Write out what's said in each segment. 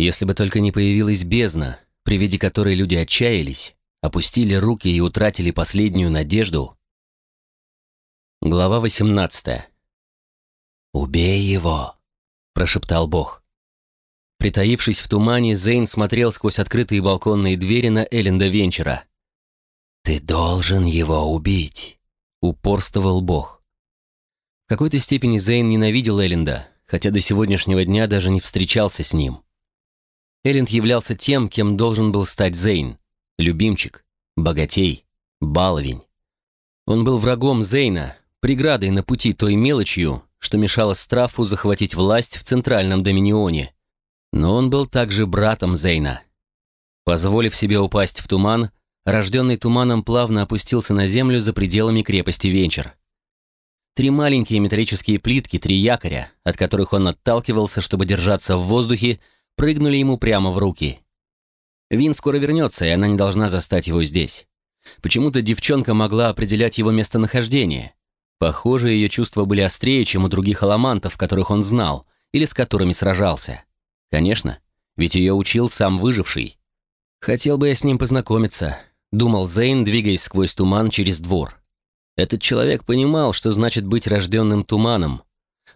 Если бы только не появилась бездна, при виде которой люди отчаялись, опустили руки и утратили последнюю надежду. Глава 18. «Убей его!» – прошептал Бог. Притаившись в тумане, Зейн смотрел сквозь открытые балконные двери на Элленда Венчера. «Ты должен его убить!» – упорствовал Бог. В какой-то степени Зейн ненавидел Элленда, хотя до сегодняшнего дня даже не встречался с ним. Элленд являлся тем, кем должен был стать Зейн – любимчик, богатей, баловень. Он был врагом Зейна, преградой на пути той мелочью, что мешало Страфу захватить власть в Центральном Доминионе. Но он был также братом Зейна. Позволив себе упасть в туман, рожденный туманом плавно опустился на землю за пределами крепости Венчер. Три маленькие металлические плитки, три якоря, от которых он отталкивался, чтобы держаться в воздухе, прыгнули ему прямо в руки. Вин скоро вернется, и она не должна застать его здесь. Почему-то девчонка могла определять его местонахождение. Похоже, ее чувства были острее, чем у других аламантов, которых он знал, или с которыми сражался. Конечно, ведь ее учил сам выживший. «Хотел бы я с ним познакомиться», — думал Зейн, двигаясь сквозь туман через двор. Этот человек понимал, что значит быть рожденным туманом.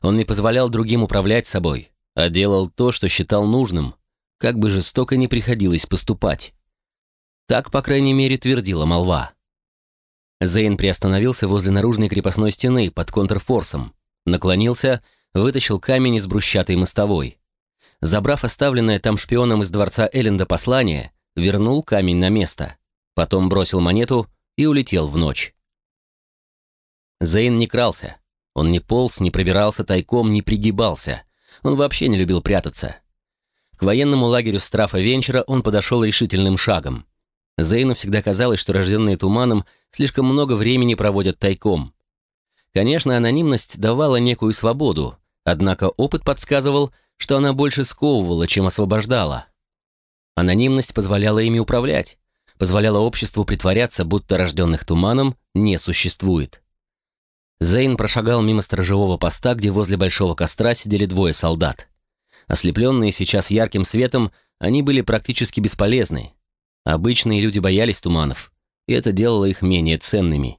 Он не позволял другим управлять собой а делал то, что считал нужным, как бы жестоко не приходилось поступать. Так, по крайней мере, твердила молва. Зейн приостановился возле наружной крепостной стены под контрфорсом, наклонился, вытащил камень из брусчатой мостовой. Забрав оставленное там шпионом из дворца Элленда послание, вернул камень на место, потом бросил монету и улетел в ночь. Зейн не крался. Он не полз, не пробирался тайком, не пригибался — он вообще не любил прятаться. К военному лагерю Страфа Венчера он подошел решительным шагом. Зейну всегда казалось, что рожденные туманом слишком много времени проводят тайком. Конечно, анонимность давала некую свободу, однако опыт подсказывал, что она больше сковывала, чем освобождала. Анонимность позволяла ими управлять, позволяла обществу притворяться, будто рожденных туманом не существует. Зейн прошагал мимо сторожевого поста, где возле большого костра сидели двое солдат. Ослепленные сейчас ярким светом, они были практически бесполезны. Обычные люди боялись туманов, и это делало их менее ценными.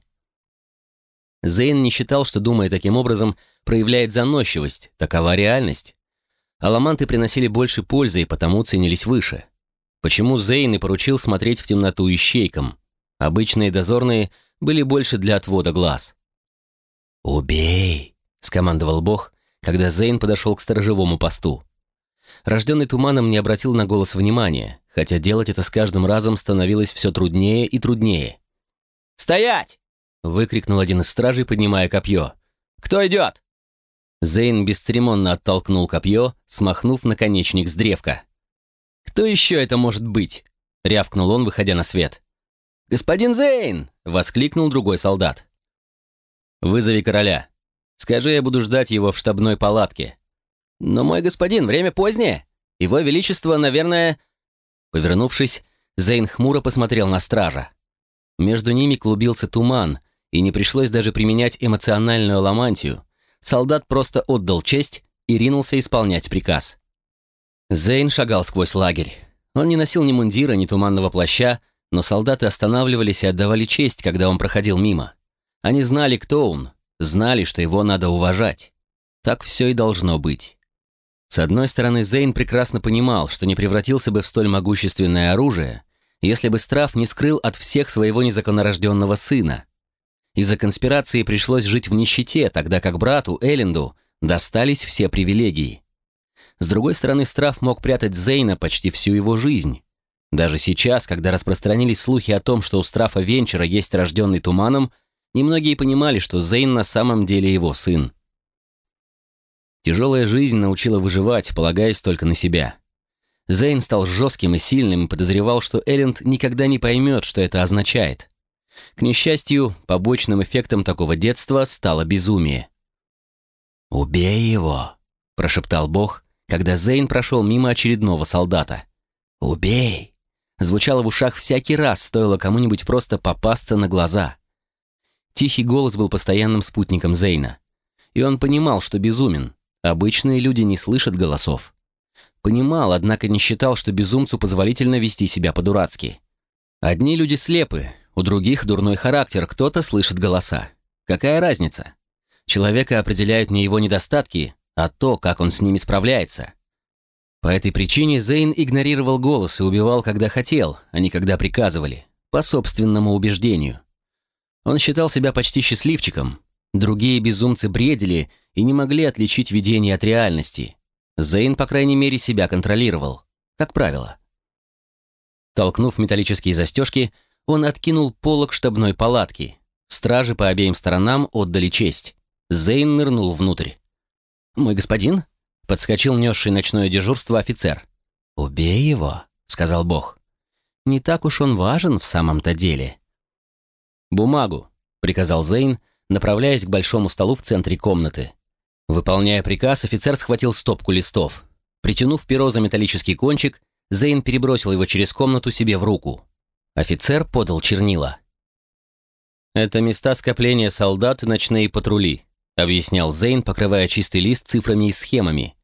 Зейн не считал, что, думая таким образом, проявляет заносчивость, такова реальность. Аламанты приносили больше пользы и потому ценились выше. Почему Зейн и поручил смотреть в темноту ищейкам? Обычные дозорные были больше для отвода глаз. «Убей!» — скомандовал Бог, когда Зейн подошел к сторожевому посту. Рожденный туманом не обратил на голос внимания, хотя делать это с каждым разом становилось все труднее и труднее. «Стоять!» — выкрикнул один из стражей, поднимая копье. «Кто идет?» Зейн бесцеремонно оттолкнул копье, смахнув наконечник с древка. «Кто еще это может быть?» — рявкнул он, выходя на свет. «Господин Зейн!» — воскликнул другой солдат. Вызови короля. Скажи, я буду ждать его в штабной палатке. Но, мой господин, время позднее. Его Величество, наверное...» Повернувшись, Зейн хмуро посмотрел на стража. Между ними клубился туман, и не пришлось даже применять эмоциональную ламантию. Солдат просто отдал честь и ринулся исполнять приказ. Зейн шагал сквозь лагерь. Он не носил ни мундира, ни туманного плаща, но солдаты останавливались и отдавали честь, когда он проходил мимо. Они знали, кто он, знали, что его надо уважать. Так все и должно быть. С одной стороны, Зейн прекрасно понимал, что не превратился бы в столь могущественное оружие, если бы Страф не скрыл от всех своего незаконнорожденного сына. Из-за конспирации пришлось жить в нищете, тогда как брату, Элленду, достались все привилегии. С другой стороны, Страф мог прятать Зейна почти всю его жизнь. Даже сейчас, когда распространились слухи о том, что у Страфа Венчера есть рожденный туманом, Немногие понимали, что Зейн на самом деле его сын. Тяжелая жизнь научила выживать, полагаясь только на себя. Зейн стал жестким и сильным и подозревал, что Элленд никогда не поймет, что это означает. К несчастью, побочным эффектом такого детства стало безумие. «Убей его!» – прошептал Бог, когда Зейн прошел мимо очередного солдата. «Убей!» звучало в ушах всякий раз, стоило кому-нибудь просто попасться на глаза. Тихий голос был постоянным спутником Зейна. И он понимал, что безумен. Обычные люди не слышат голосов. Понимал, однако не считал, что безумцу позволительно вести себя по-дурацки. Одни люди слепы, у других дурной характер, кто-то слышит голоса. Какая разница? Человека определяют не его недостатки, а то, как он с ними справляется. По этой причине Зейн игнорировал голос и убивал, когда хотел, а не когда приказывали, по собственному убеждению. Он считал себя почти счастливчиком. Другие безумцы бредили и не могли отличить видение от реальности. Зейн, по крайней мере, себя контролировал, как правило. Толкнув металлические застежки, он откинул полог штабной палатки. Стражи по обеим сторонам отдали честь. Зейн нырнул внутрь. «Мой господин?» — подскочил несший ночное дежурство офицер. «Убей его», — сказал Бог. «Не так уж он важен в самом-то деле». «Бумагу», — приказал Зейн, направляясь к большому столу в центре комнаты. Выполняя приказ, офицер схватил стопку листов. Притянув перо за металлический кончик, Зейн перебросил его через комнату себе в руку. Офицер подал чернила. «Это места скопления солдат и ночные патрули», объяснял Зейн, покрывая чистый лист цифрами и схемами.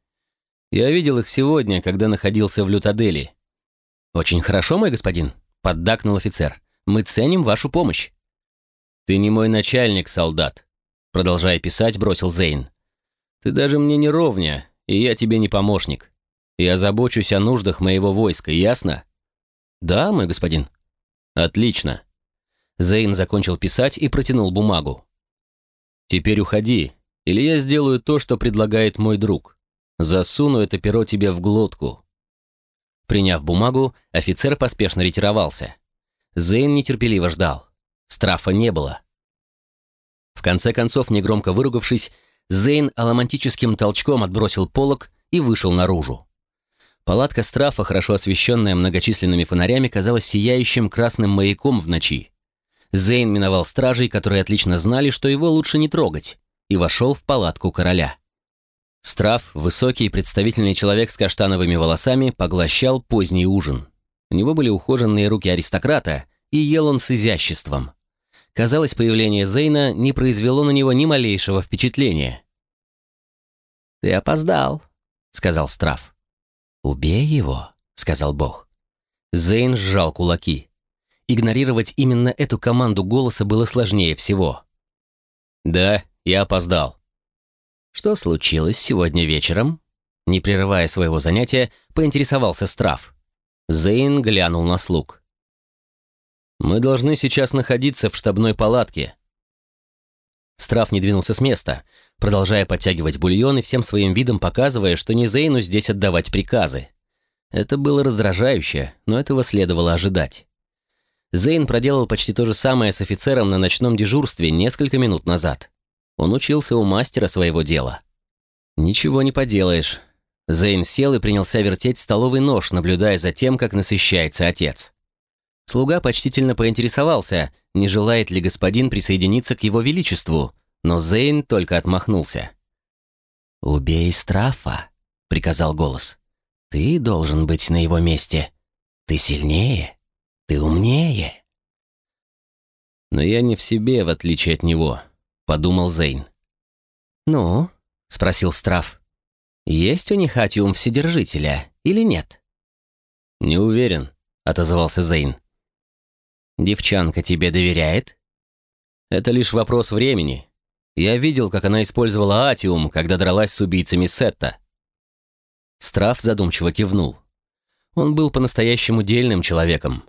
«Я видел их сегодня, когда находился в Лютадели». «Очень хорошо, мой господин», — поддакнул офицер. «Мы ценим вашу помощь». «Ты не мой начальник, солдат», — продолжая писать, бросил Зейн. «Ты даже мне не ровня, и я тебе не помощник. Я забочусь о нуждах моего войска, ясно?» «Да, мой господин». «Отлично». Зейн закончил писать и протянул бумагу. «Теперь уходи, или я сделаю то, что предлагает мой друг. Засуну это перо тебе в глотку». Приняв бумагу, офицер поспешно ретировался. Зейн нетерпеливо ждал. Страфа не было. В конце концов, негромко выругавшись, Зейн аламантическим толчком отбросил полог и вышел наружу. Палатка Страфа, хорошо освещенная многочисленными фонарями, казалась сияющим красным маяком в ночи. Зейн миновал стражей, которые отлично знали, что его лучше не трогать, и вошел в палатку короля. Страф, высокий и представительный человек с каштановыми волосами, поглощал поздний ужин. У него были ухоженные руки аристократа, и ел он с изяществом. Казалось, появление Зейна не произвело на него ни малейшего впечатления. «Ты опоздал», — сказал Страф. «Убей его», — сказал Бог. Зейн сжал кулаки. Игнорировать именно эту команду голоса было сложнее всего. «Да, я опоздал». «Что случилось сегодня вечером?» Не прерывая своего занятия, поинтересовался Страф. Зейн глянул на слуг. Мы должны сейчас находиться в штабной палатке». Страф не двинулся с места, продолжая подтягивать бульон и всем своим видом показывая, что не Зейну здесь отдавать приказы. Это было раздражающе, но этого следовало ожидать. Зейн проделал почти то же самое с офицером на ночном дежурстве несколько минут назад. Он учился у мастера своего дела. Ничего не поделаешь. Зейн сел и принялся вертеть столовый нож, наблюдая за тем, как насыщается отец. Слуга почтительно поинтересовался, не желает ли господин присоединиться к его величеству, но Зейн только отмахнулся. «Убей Страфа», — приказал голос. «Ты должен быть на его месте. Ты сильнее, ты умнее». «Но я не в себе, в отличие от него», — подумал Зейн. «Ну?» — спросил Страф. «Есть у них атиум Вседержителя или нет?» «Не уверен», — отозвался Зейн. Девчонка тебе доверяет? Это лишь вопрос времени. Я видел, как она использовала атиум, когда дралась с убийцами Сетта. Страф задумчиво кивнул. Он был по-настоящему дельным человеком.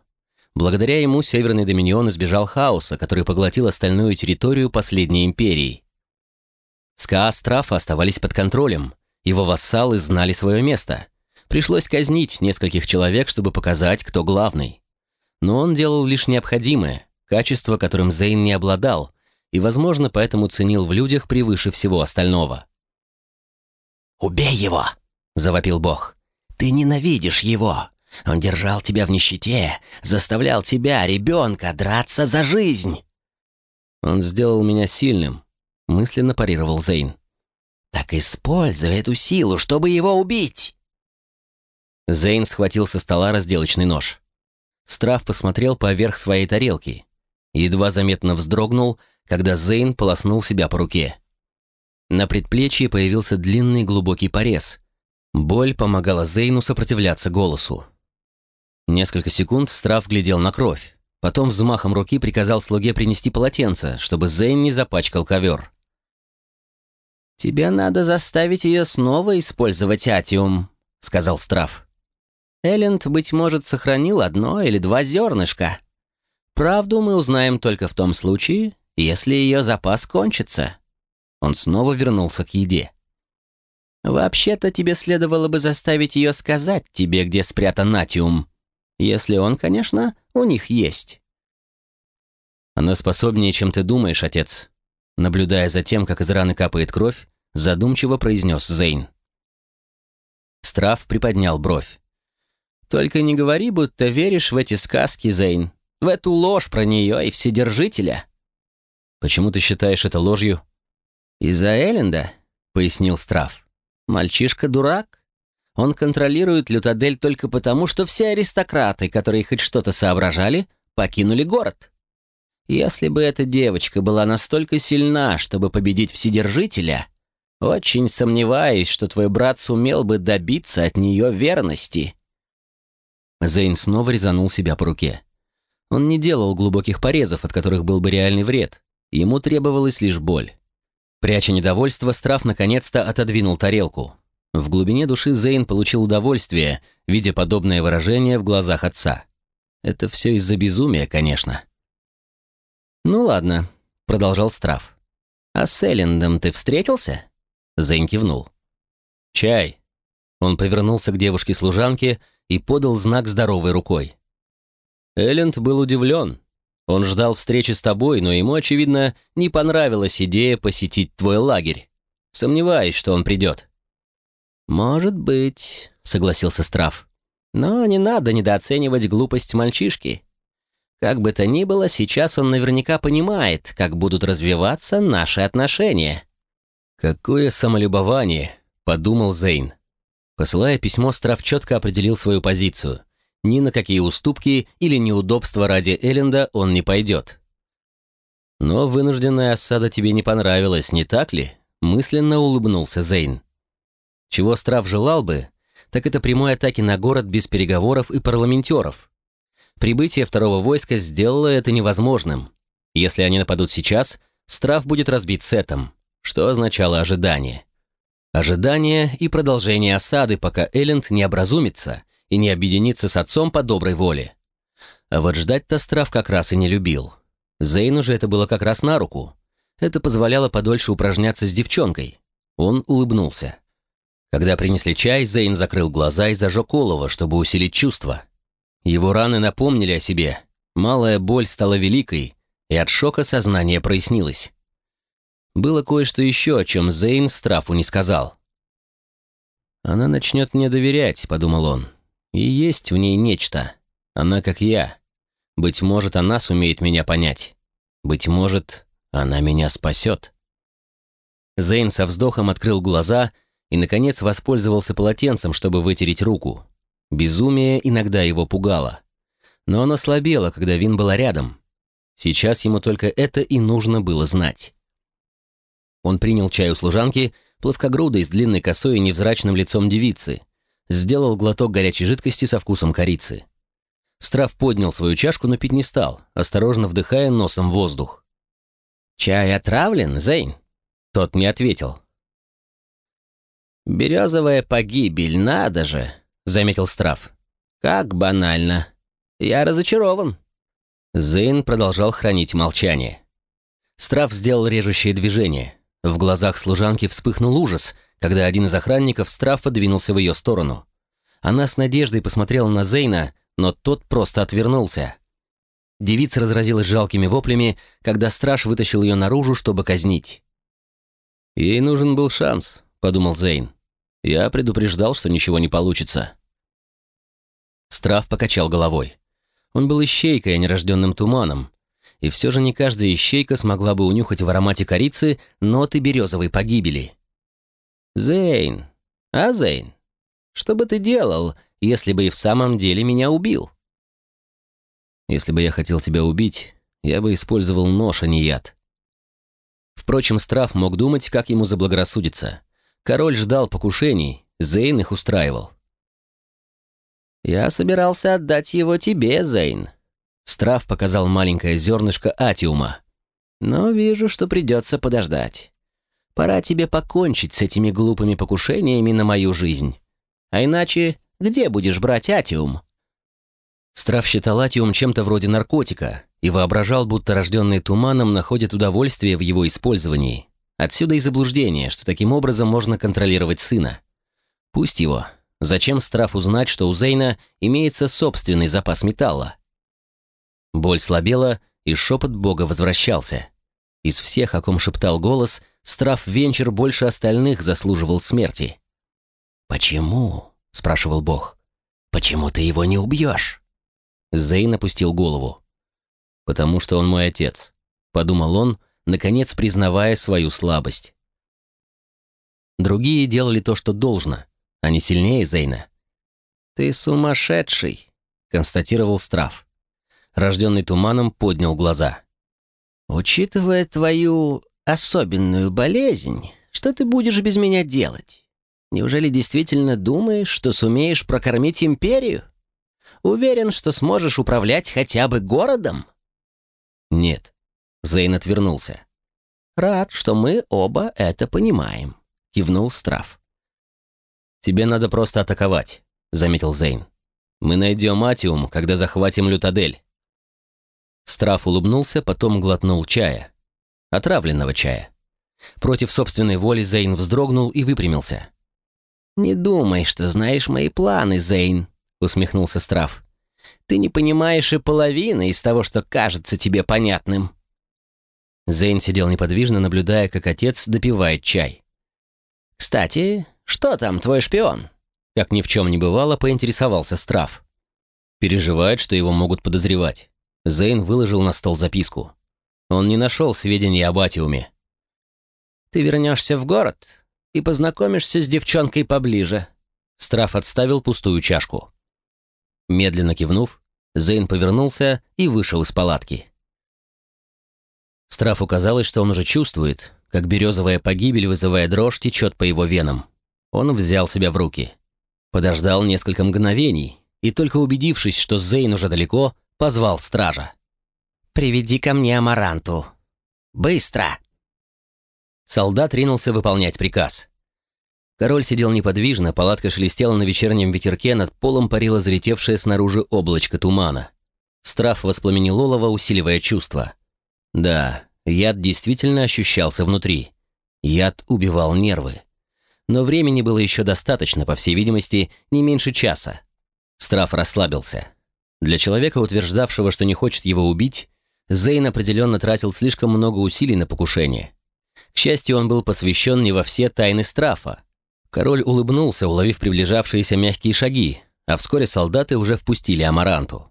Благодаря ему Северный Доминион избежал хаоса, который поглотил остальную территорию последней империи. СКА Страфа оставались под контролем, его вассалы знали свое место. Пришлось казнить нескольких человек, чтобы показать, кто главный. Но он делал лишь необходимое, качество, которым Зейн не обладал, и, возможно, поэтому ценил в людях превыше всего остального. «Убей его!» — завопил Бог. «Ты ненавидишь его! Он держал тебя в нищете, заставлял тебя, ребенка, драться за жизнь!» «Он сделал меня сильным», — мысленно парировал Зейн. «Так используй эту силу, чтобы его убить!» Зейн схватил со стола разделочный нож. Страф посмотрел поверх своей тарелки. Едва заметно вздрогнул, когда Зейн полоснул себя по руке. На предплечье появился длинный глубокий порез. Боль помогала Зейну сопротивляться голосу. Несколько секунд Страф глядел на кровь, потом взмахом руки приказал слуге принести полотенце, чтобы Зейн не запачкал ковер. «Тебе надо заставить ее снова использовать атиум», — сказал Страф. Элленд, быть может, сохранил одно или два зернышка. Правду мы узнаем только в том случае, если ее запас кончится. Он снова вернулся к еде. Вообще-то тебе следовало бы заставить ее сказать тебе, где спрятан натиум. Если он, конечно, у них есть. Она способнее, чем ты думаешь, отец. Наблюдая за тем, как из раны капает кровь, задумчиво произнес Зейн. Страф приподнял бровь. Только не говори, будто веришь в эти сказки, Зейн. В эту ложь про нее и Вседержителя. Почему ты считаешь это ложью? Из-за Элленда, пояснил Страф. Мальчишка дурак. Он контролирует Лютадель только потому, что все аристократы, которые хоть что-то соображали, покинули город. Если бы эта девочка была настолько сильна, чтобы победить Вседержителя, очень сомневаюсь, что твой брат сумел бы добиться от нее верности. Зейн снова резанул себя по руке. Он не делал глубоких порезов, от которых был бы реальный вред. Ему требовалась лишь боль. Пряча недовольство, Страф наконец-то отодвинул тарелку. В глубине души Зейн получил удовольствие, видя подобное выражение в глазах отца. Это все из-за безумия, конечно. «Ну ладно», — продолжал Страф. «А с Эллендом ты встретился?» Зейн кивнул. «Чай». Он повернулся к девушке-служанке и подал знак здоровой рукой. Элленд был удивлен. Он ждал встречи с тобой, но ему, очевидно, не понравилась идея посетить твой лагерь. Сомневаюсь, что он придет. «Может быть», — согласился Страф. «Но не надо недооценивать глупость мальчишки. Как бы то ни было, сейчас он наверняка понимает, как будут развиваться наши отношения». «Какое самолюбование», — подумал Зейн. Посылая письмо, Страф четко определил свою позицию. Ни на какие уступки или неудобства ради Элленда он не пойдет. «Но вынужденная осада тебе не понравилась, не так ли?» мысленно улыбнулся Зейн. Чего Страф желал бы, так это прямой атаки на город без переговоров и парламентеров. Прибытие второго войска сделало это невозможным. Если они нападут сейчас, Страф будет разбит сетом, что означало ожидание. Ожидание и продолжение осады, пока Элленд не образумится и не объединится с отцом по доброй воле. А вот ждать-то Страф как раз и не любил. Зейну же это было как раз на руку. Это позволяло подольше упражняться с девчонкой. Он улыбнулся. Когда принесли чай, Зейн закрыл глаза и зажег олово, чтобы усилить чувства. Его раны напомнили о себе. Малая боль стала великой, и от шока сознание прояснилось. Было кое-что еще, о чем Зейн Страфу не сказал. «Она начнет мне доверять», — подумал он. «И есть в ней нечто. Она как я. Быть может, она сумеет меня понять. Быть может, она меня спасет». Зейн со вздохом открыл глаза и, наконец, воспользовался полотенцем, чтобы вытереть руку. Безумие иногда его пугало. Но оно слабело, когда Вин была рядом. Сейчас ему только это и нужно было знать. Он принял чай у служанки, плоскогрудой с длинной косой и невзрачным лицом девицы. Сделал глоток горячей жидкости со вкусом корицы. Страф поднял свою чашку, но пить не стал, осторожно вдыхая носом воздух. «Чай отравлен, Зейн?» Тот не ответил. «Березовая погибель, надо же!» — заметил Страф. «Как банально. Я разочарован». Зейн продолжал хранить молчание. Страф сделал режущее движение. В глазах служанки вспыхнул ужас, когда один из охранников Страфа двинулся в ее сторону. Она с надеждой посмотрела на Зейна, но тот просто отвернулся. Девица разразилась жалкими воплями, когда страж вытащил ее наружу, чтобы казнить. «Ей нужен был шанс», — подумал Зейн. «Я предупреждал, что ничего не получится». Страф покачал головой. Он был ищейкой, а не рожденным туманом, и все же не каждая ищейка смогла бы унюхать в аромате корицы ноты березовой погибели. «Зейн, а Зейн, что бы ты делал, если бы и в самом деле меня убил?» «Если бы я хотел тебя убить, я бы использовал нож, а не яд». Впрочем, Страф мог думать, как ему заблагорассудится. Король ждал покушений, Зейн их устраивал. «Я собирался отдать его тебе, Зейн». Страф показал маленькое зернышко атиума. «Но вижу, что придется подождать. Пора тебе покончить с этими глупыми покушениями на мою жизнь. А иначе где будешь брать атиум?» Страф считал атиум чем-то вроде наркотика и воображал, будто рожденный туманом находит удовольствие в его использовании. Отсюда и заблуждение, что таким образом можно контролировать сына. Пусть его, Зачем Страфу знать, что у Зейна имеется собственный запас металла? Боль слабела, и шепот Бога возвращался. Из всех, о ком шептал голос, Страф Венчер больше остальных заслуживал смерти. «Почему?» — спрашивал Бог. «Почему ты его не убьешь?» Зейн опустил голову. «Потому что он мой отец», — подумал он, наконец признавая свою слабость. Другие делали то, что должно — они сильнее Зейна. «Ты сумасшедший», — констатировал Страф. Рожденный туманом поднял глаза. «Учитывая твою особенную болезнь, что ты будешь без меня делать? Неужели действительно думаешь, что сумеешь прокормить империю? Уверен, что сможешь управлять хотя бы городом?» «Нет», — Зейн отвернулся. «Рад, что мы оба это понимаем», — кивнул Страф. «Тебе надо просто атаковать», — заметил Зейн. «Мы найдем Атиум, когда захватим Лютадель». Страф улыбнулся, потом глотнул чая. Отравленного чая. Против собственной воли Зейн вздрогнул и выпрямился. «Не думай, что знаешь мои планы, Зейн», — усмехнулся Страф. «Ты не понимаешь и половины из того, что кажется тебе понятным». Зейн сидел неподвижно, наблюдая, как отец допивает чай. «Кстати, что там, твой шпион?» Как ни в чем не бывало, поинтересовался Страф. Переживает, что его могут подозревать. Зейн выложил на стол записку. Он не нашел сведений об Атиуме. «Ты вернешься в город и познакомишься с девчонкой поближе». Страф отставил пустую чашку. Медленно кивнув, Зейн повернулся и вышел из палатки. Страфу казалось, что он уже чувствует, как березовая погибель, вызывая дрожь, течет по его венам. Он взял себя в руки. Подождал несколько мгновений и, только убедившись, что Зейн уже далеко, позвал стража. «Приведи ко мне Амаранту. Быстро!» Солдат ринулся выполнять приказ. Король сидел неподвижно, палатка шелестела на вечернем ветерке, над полом парило залетевшее снаружи облачко тумана. Страф воспламенил олово, усиливая чувства. Да, яд действительно ощущался внутри. Яд убивал нервы но времени было еще достаточно, по всей видимости, не меньше часа. Страф расслабился. Для человека, утверждавшего, что не хочет его убить, Зейн определенно тратил слишком много усилий на покушение. К счастью, он был посвящен не во все тайны Страфа. Король улыбнулся, уловив приближавшиеся мягкие шаги, а вскоре солдаты уже впустили Амаранту.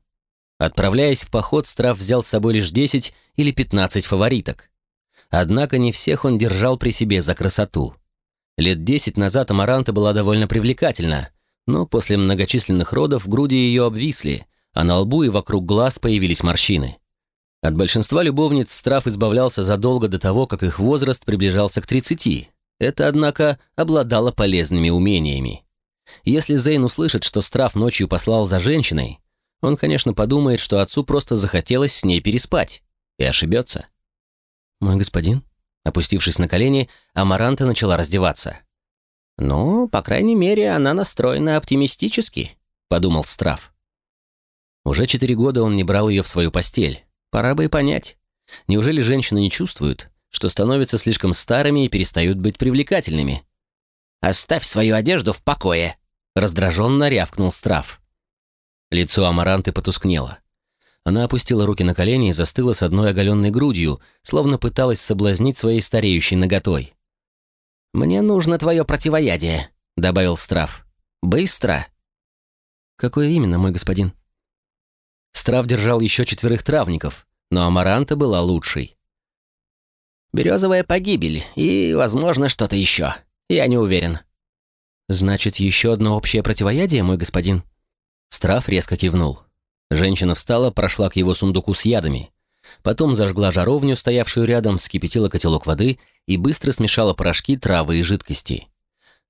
Отправляясь в поход, Страф взял с собой лишь 10 или 15 фавориток. Однако не всех он держал при себе за красоту. Лет десять назад Амаранта была довольно привлекательна, но после многочисленных родов груди ее обвисли, а на лбу и вокруг глаз появились морщины. От большинства любовниц Страф избавлялся задолго до того, как их возраст приближался к 30. Это, однако, обладало полезными умениями. Если Зейн услышит, что Страф ночью послал за женщиной, он, конечно, подумает, что отцу просто захотелось с ней переспать, и ошибется. «Мой господин?» Опустившись на колени, Амаранта начала раздеваться. «Ну, по крайней мере, она настроена оптимистически», — подумал Страф. Уже четыре года он не брал ее в свою постель. Пора бы и понять. Неужели женщины не чувствуют, что становятся слишком старыми и перестают быть привлекательными? «Оставь свою одежду в покое», — раздраженно рявкнул Страф. Лицо Амаранты потускнело. Она опустила руки на колени и застыла с одной оголенной грудью, словно пыталась соблазнить своей стареющей наготой. «Мне нужно твое противоядие», — добавил Страф. «Быстро!» «Какое именно, мой господин?» Страф держал еще четверых травников, но Амаранта была лучшей. «Березовая погибель и, возможно, что-то еще. Я не уверен». «Значит, еще одно общее противоядие, мой господин?» Страф резко кивнул. Женщина встала, прошла к его сундуку с ядами. Потом зажгла жаровню, стоявшую рядом, вскипятила котелок воды и быстро смешала порошки, травы и жидкости.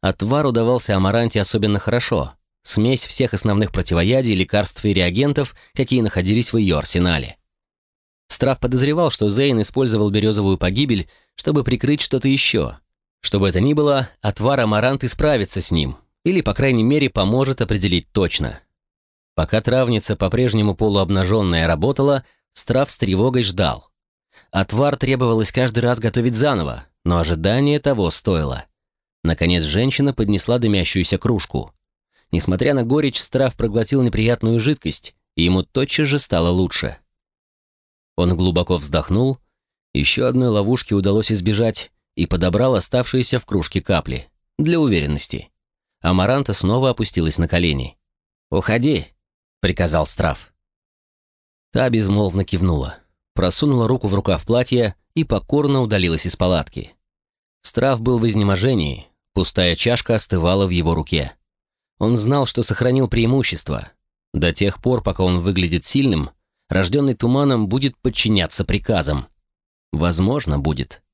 Отвар удавался Амаранте особенно хорошо. Смесь всех основных противоядий, лекарств и реагентов, какие находились в ее арсенале. Страф подозревал, что Зейн использовал березовую погибель, чтобы прикрыть что-то еще. Что бы это ни было, отвар Амаранты справится с ним, или, по крайней мере, поможет определить точно. Пока травница, по-прежнему полуобнаженная, работала, Страф с тревогой ждал. Отвар требовалось каждый раз готовить заново, но ожидание того стоило. Наконец женщина поднесла дымящуюся кружку. Несмотря на горечь, Страф проглотил неприятную жидкость, и ему тотчас же стало лучше. Он глубоко вздохнул, еще одной ловушки удалось избежать и подобрал оставшиеся в кружке капли, для уверенности. Амаранта снова опустилась на колени. «Уходи», — приказал Страф. Та безмолвно кивнула, просунула руку в рукав платья и покорно удалилась из палатки. Страф был в изнеможении, пустая чашка остывала в его руке. Он знал, что сохранил преимущество. До тех пор, пока он выглядит сильным, рожденный туманом будет подчиняться приказам. Возможно, будет.